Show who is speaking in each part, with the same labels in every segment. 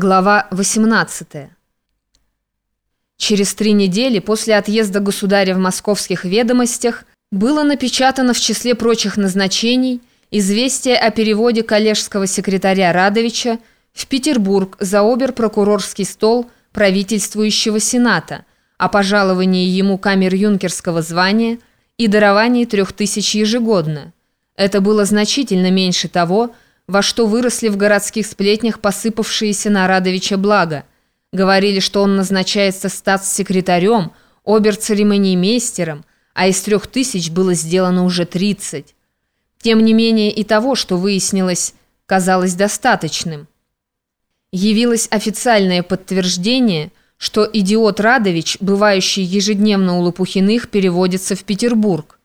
Speaker 1: Глава 18. Через три недели после отъезда государя в московских ведомостях было напечатано в числе прочих назначений известие о переводе коллежского секретаря Радовича в Петербург за обер-прокурорский стол правительствующего Сената, о пожаловании ему камер-юнкерского звания и даровании трех тысяч ежегодно. Это было значительно меньше того, во что выросли в городских сплетнях посыпавшиеся на Радовича блага. Говорили, что он назначается статс-секретарем, обер-церемониймейстером, а из трех тысяч было сделано уже тридцать. Тем не менее и того, что выяснилось, казалось достаточным. Явилось официальное подтверждение, что идиот Радович, бывающий ежедневно у Лопухиных, переводится в Петербург.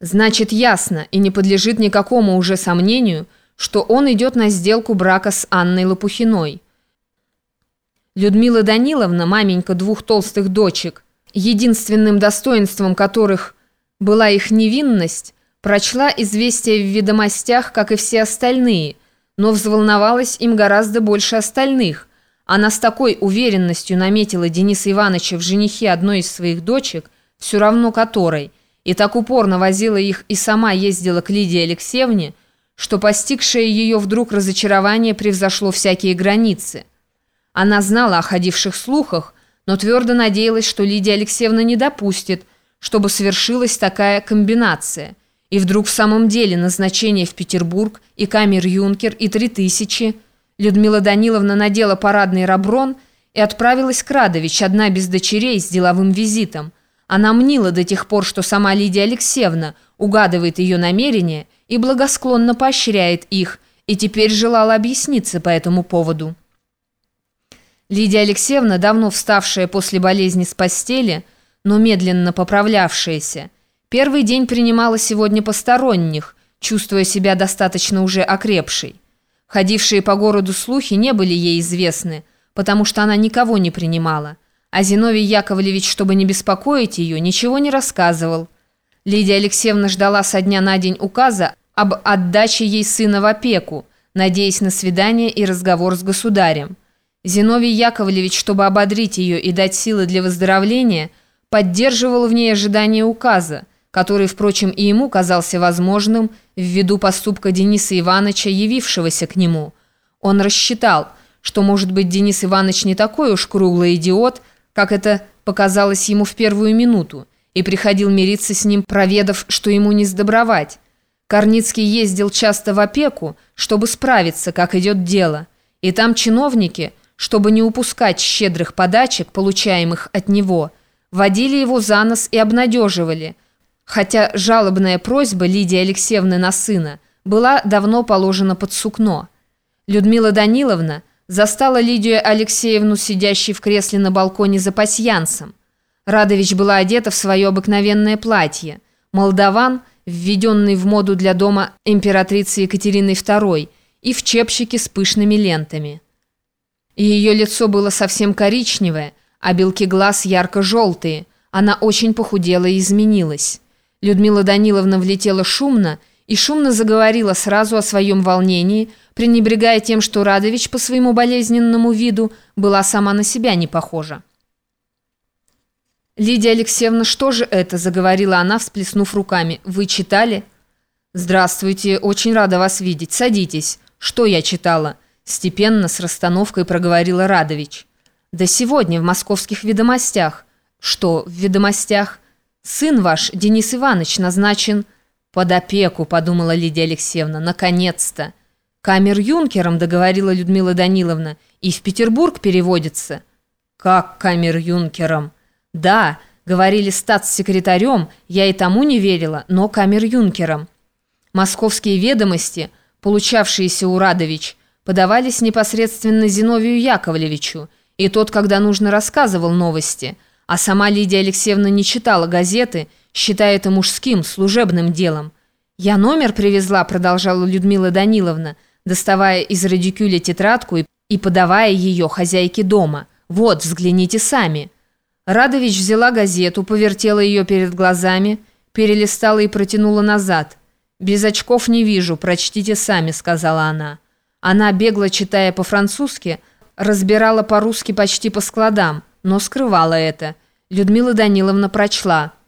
Speaker 1: Значит, ясно и не подлежит никакому уже сомнению – что он идет на сделку брака с Анной Лопухиной. Людмила Даниловна, маменька двух толстых дочек, единственным достоинством которых была их невинность, прочла известие в ведомостях, как и все остальные, но взволновалась им гораздо больше остальных. Она с такой уверенностью наметила Дениса Ивановича в женихе одной из своих дочек, все равно которой, и так упорно возила их и сама ездила к Лидии Алексеевне, что постигшее ее вдруг разочарование превзошло всякие границы. Она знала о ходивших слухах, но твердо надеялась, что Лидия Алексеевна не допустит, чтобы совершилась такая комбинация. И вдруг в самом деле назначение в Петербург и камер-юнкер и три тысячи. Людмила Даниловна надела парадный раброн и отправилась к Радович, одна без дочерей, с деловым визитом. Она мнила до тех пор, что сама Лидия Алексеевна угадывает ее намерения и благосклонно поощряет их, и теперь желала объясниться по этому поводу. Лидия Алексеевна, давно вставшая после болезни с постели, но медленно поправлявшаяся, первый день принимала сегодня посторонних, чувствуя себя достаточно уже окрепшей. Ходившие по городу слухи не были ей известны, потому что она никого не принимала, а Зиновий Яковлевич, чтобы не беспокоить ее, ничего не рассказывал. Лидия Алексеевна ждала со дня на день указа об отдаче ей сына в опеку, надеясь на свидание и разговор с государем. Зиновий Яковлевич, чтобы ободрить ее и дать силы для выздоровления, поддерживал в ней ожидание указа, который, впрочем, и ему казался возможным ввиду поступка Дениса Ивановича, явившегося к нему. Он рассчитал, что, может быть, Денис Иванович не такой уж круглый идиот, как это показалось ему в первую минуту, и приходил мириться с ним, проведав, что ему не сдобровать. Корницкий ездил часто в опеку, чтобы справиться, как идет дело. И там чиновники, чтобы не упускать щедрых подачек, получаемых от него, водили его за нос и обнадеживали. Хотя жалобная просьба Лидии Алексеевны на сына была давно положена под сукно. Людмила Даниловна застала Лидию Алексеевну, сидящей в кресле на балконе за пасьянсом. Радович была одета в свое обыкновенное платье. Молдаван – введенный в моду для дома императрицы Екатерины II, и в чепчике с пышными лентами. Ее лицо было совсем коричневое, а белки глаз ярко-желтые. Она очень похудела и изменилась. Людмила Даниловна влетела шумно и шумно заговорила сразу о своем волнении, пренебрегая тем, что Радович по своему болезненному виду была сама на себя не похожа. «Лидия Алексеевна, что же это?» – заговорила она, всплеснув руками. «Вы читали?» «Здравствуйте, очень рада вас видеть. Садитесь. Что я читала?» Степенно, с расстановкой проговорила Радович. «Да сегодня в московских ведомостях». «Что в ведомостях?» «Сын ваш, Денис Иванович, назначен...» «Под опеку», – подумала Лидия Алексеевна. «Наконец-то!» «Камер-юнкером», – договорила Людмила Даниловна. «И в Петербург переводится». «Как камер-юнкером?» Да, говорили статс-секретарем, я и тому не верила, но камер-юнкером. Московские ведомости, получавшиеся у Радович, подавались непосредственно Зиновию Яковлевичу, и тот, когда нужно, рассказывал новости, а сама Лидия Алексеевна не читала газеты, считая это мужским, служебным делом. «Я номер привезла», — продолжала Людмила Даниловна, доставая из радикюля тетрадку и, и подавая ее хозяйке дома. «Вот, взгляните сами». Радович взяла газету, повертела ее перед глазами, перелистала и протянула назад. «Без очков не вижу, прочтите сами», — сказала она. Она, бегло читая по-французски, разбирала по-русски почти по складам, но скрывала это. Людмила Даниловна прочла –